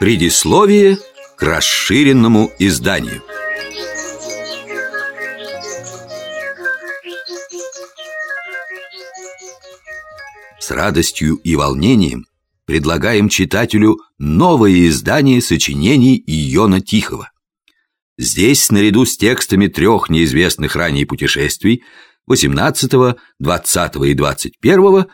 Предисловие к расширенному изданию С радостью и волнением предлагаем читателю новое издание сочинений Иона Тихого. Здесь, наряду с текстами трех неизвестных ранее путешествий, 18, 20 и 21,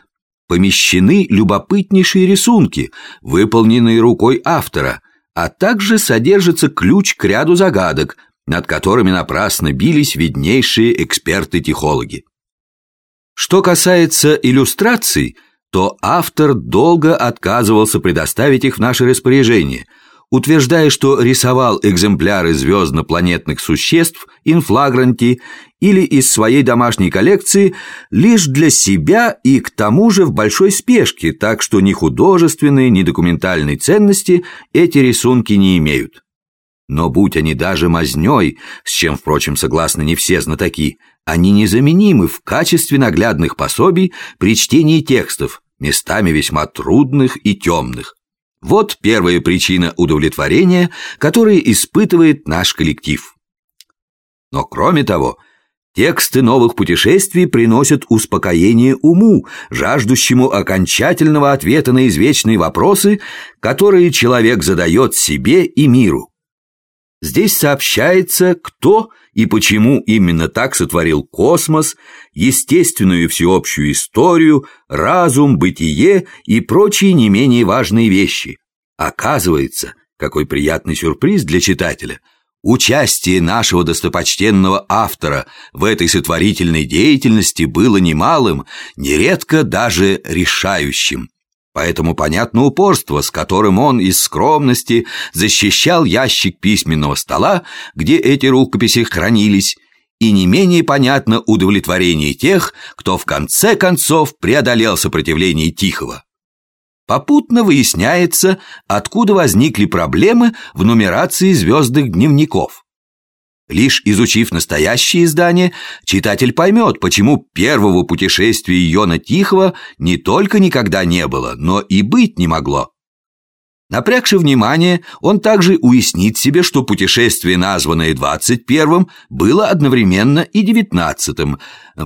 помещены любопытнейшие рисунки, выполненные рукой автора, а также содержится ключ к ряду загадок, над которыми напрасно бились виднейшие эксперты-тихологи. Что касается иллюстраций, то автор долго отказывался предоставить их в наше распоряжение – утверждая, что рисовал экземпляры звездно-планетных существ инфлагранти или из своей домашней коллекции лишь для себя и к тому же в большой спешке, так что ни художественной, ни документальной ценности эти рисунки не имеют. Но будь они даже мазнёй, с чем, впрочем, согласны не все знатоки, они незаменимы в качестве наглядных пособий при чтении текстов, местами весьма трудных и темных. Вот первая причина удовлетворения, которое испытывает наш коллектив. Но кроме того, тексты новых путешествий приносят успокоение уму, жаждущему окончательного ответа на извечные вопросы, которые человек задает себе и миру. Здесь сообщается, кто и почему именно так сотворил космос, естественную и всеобщую историю, разум, бытие и прочие не менее важные вещи. Оказывается, какой приятный сюрприз для читателя – Участие нашего достопочтенного автора в этой сотворительной деятельности было немалым, нередко даже решающим. Поэтому понятно упорство, с которым он из скромности защищал ящик письменного стола, где эти рукописи хранились, и не менее понятно удовлетворение тех, кто в конце концов преодолел сопротивление Тихого. Попутно выясняется, откуда возникли проблемы в нумерации звездных дневников. Лишь изучив настоящее издание, читатель поймет, почему первого путешествия Йона Тихого не только никогда не было, но и быть не могло. Напрягши внимание, он также уяснит себе, что путешествие, названное двадцать первым, было одновременно и девятнадцатым.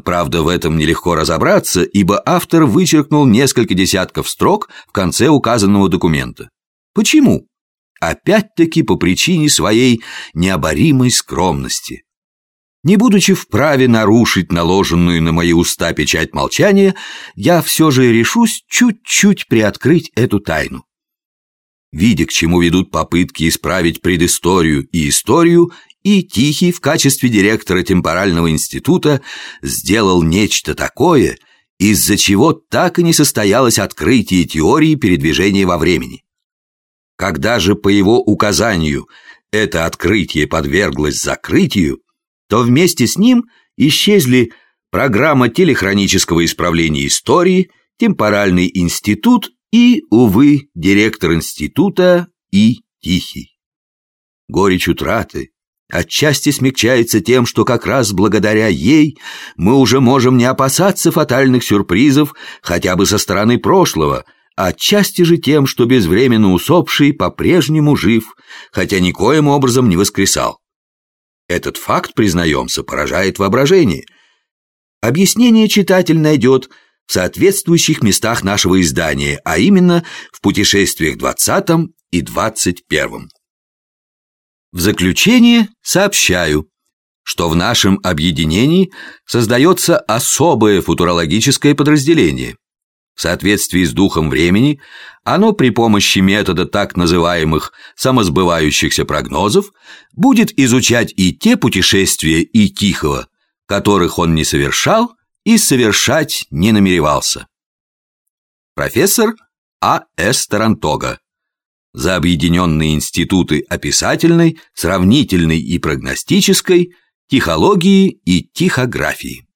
Правда, в этом нелегко разобраться, ибо автор вычеркнул несколько десятков строк в конце указанного документа. Почему? Опять-таки по причине своей необоримой скромности. Не будучи вправе нарушить наложенную на мои уста печать молчания, я все же решусь чуть-чуть приоткрыть эту тайну. Видя, к чему ведут попытки исправить предысторию и историю, и Тихий в качестве директора темпорального института сделал нечто такое, из-за чего так и не состоялось открытие теории передвижения во времени. Когда же по его указанию это открытие подверглось закрытию, то вместе с ним исчезли программа телехронического исправления истории, темпоральный институт и, увы, директор института и Тихий. Горечь утраты отчасти смягчается тем, что как раз благодаря ей мы уже можем не опасаться фатальных сюрпризов хотя бы со стороны прошлого – отчасти же тем, что безвременно усопший по-прежнему жив, хотя никоим образом не воскресал. Этот факт, признаемся, поражает воображение. Объяснение читатель найдет в соответствующих местах нашего издания, а именно в путешествиях 20 и 21. В заключение сообщаю, что в нашем объединении создается особое футурологическое подразделение – в соответствии с духом времени, оно при помощи метода так называемых самосбывающихся прогнозов будет изучать и те путешествия и Тихого, которых он не совершал и совершать не намеревался. Профессор А. С. Тарантога за объединенные институты описательной, сравнительной и прогностической, тихологии и тихографии.